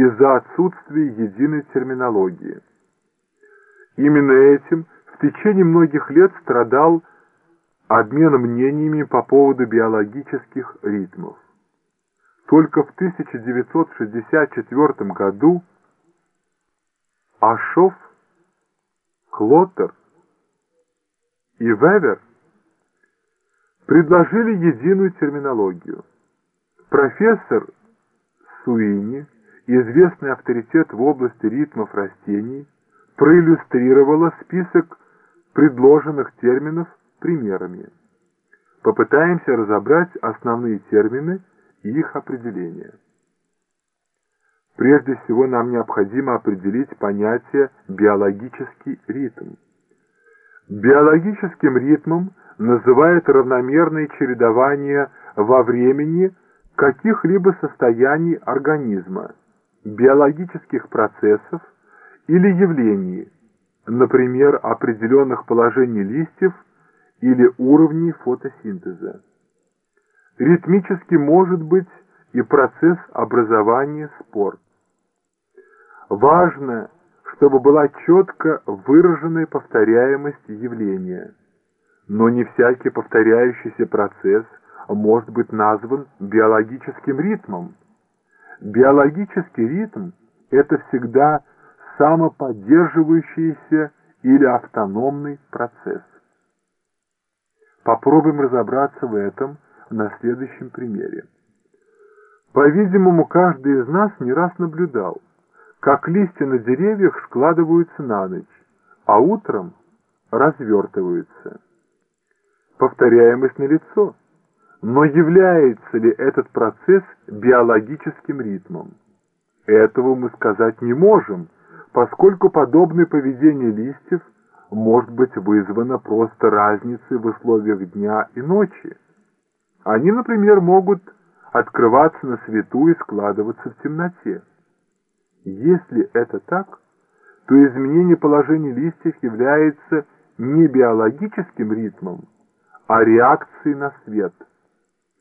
из-за отсутствия единой терминологии. Именно этим в течение многих лет страдал обмен мнениями по поводу биологических ритмов. Только в 1964 году Ашов, Клоттер и Вевер предложили единую терминологию. Профессор Суини, известный авторитет в области ритмов растений, проиллюстрировала список предложенных терминов примерами. Попытаемся разобрать основные термины и их определения. Прежде всего нам необходимо определить понятие «биологический ритм». Биологическим ритмом называют равномерное чередование во времени каких-либо состояний организма, биологических процессов или явлений, например, определенных положений листьев или уровней фотосинтеза. Ритмически может быть и процесс образования спор. Важно, чтобы была четко выраженная повторяемость явления. Но не всякий повторяющийся процесс может быть назван биологическим ритмом. Биологический ритм – это всегда самоподдерживающийся или автономный процесс. Попробуем разобраться в этом на следующем примере. По-видимому, каждый из нас не раз наблюдал, как листья на деревьях складываются на ночь, а утром развертываются. Повторяемость налицо, но является ли этот процесс биологическим ритмом? Этого мы сказать не можем, поскольку подобное поведение листьев может быть вызвано просто разницей в условиях дня и ночи. Они, например, могут открываться на свету и складываться в темноте. Если это так, то изменение положения листьев является не биологическим ритмом, а реакцией на свет.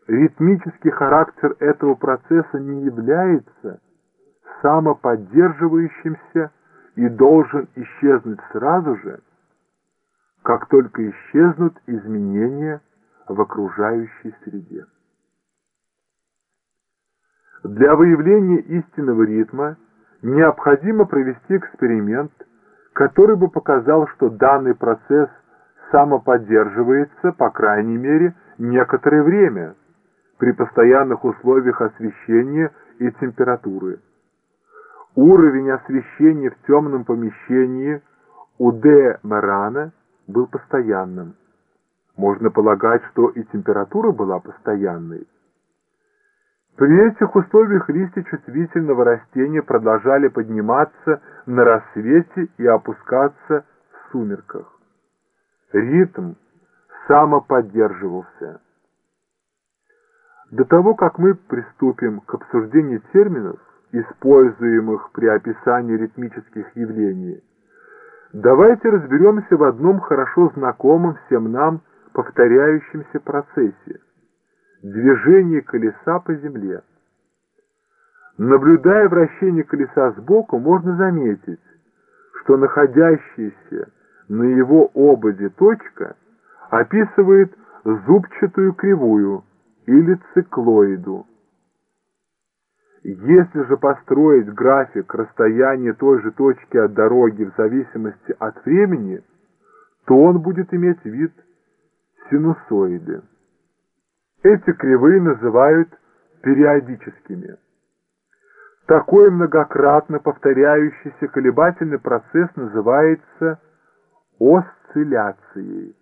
Ритмический характер этого процесса не является самоподдерживающимся и должен исчезнуть сразу же, как только исчезнут изменения в окружающей среде. Для выявления истинного ритма необходимо провести эксперимент, который бы показал, что данный процесс самоподдерживается, по крайней мере, некоторое время при постоянных условиях освещения и температуры. Уровень освещения в темном помещении у Д. Марана был постоянным. Можно полагать, что и температура была постоянной. При этих условиях листья чувствительного растения продолжали подниматься на рассвете и опускаться в сумерках. Ритм самоподдерживался. До того, как мы приступим к обсуждению терминов, используемых при описании ритмических явлений, давайте разберемся в одном хорошо знакомом всем нам повторяющемся процессе – движении колеса по земле. Наблюдая вращение колеса сбоку, можно заметить, что находящаяся на его ободе точка описывает зубчатую кривую или циклоиду. Если же построить график расстояния той же точки от дороги в зависимости от времени, то он будет иметь вид синусоиды. Эти кривые называют периодическими. Такой многократно повторяющийся колебательный процесс называется осцилляцией.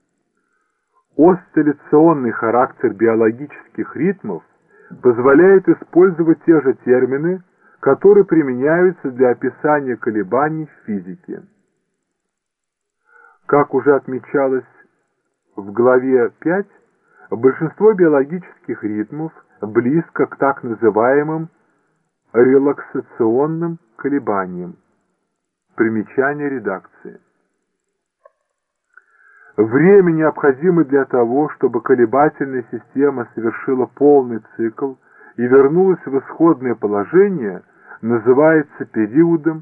Осцилляционный характер биологических ритмов позволяет использовать те же термины, которые применяются для описания колебаний в физике. Как уже отмечалось в главе 5, большинство биологических ритмов близко к так называемым релаксационным колебаниям. Примечание редакции. Время, необходимое для того, чтобы колебательная система совершила полный цикл и вернулась в исходное положение, называется периодом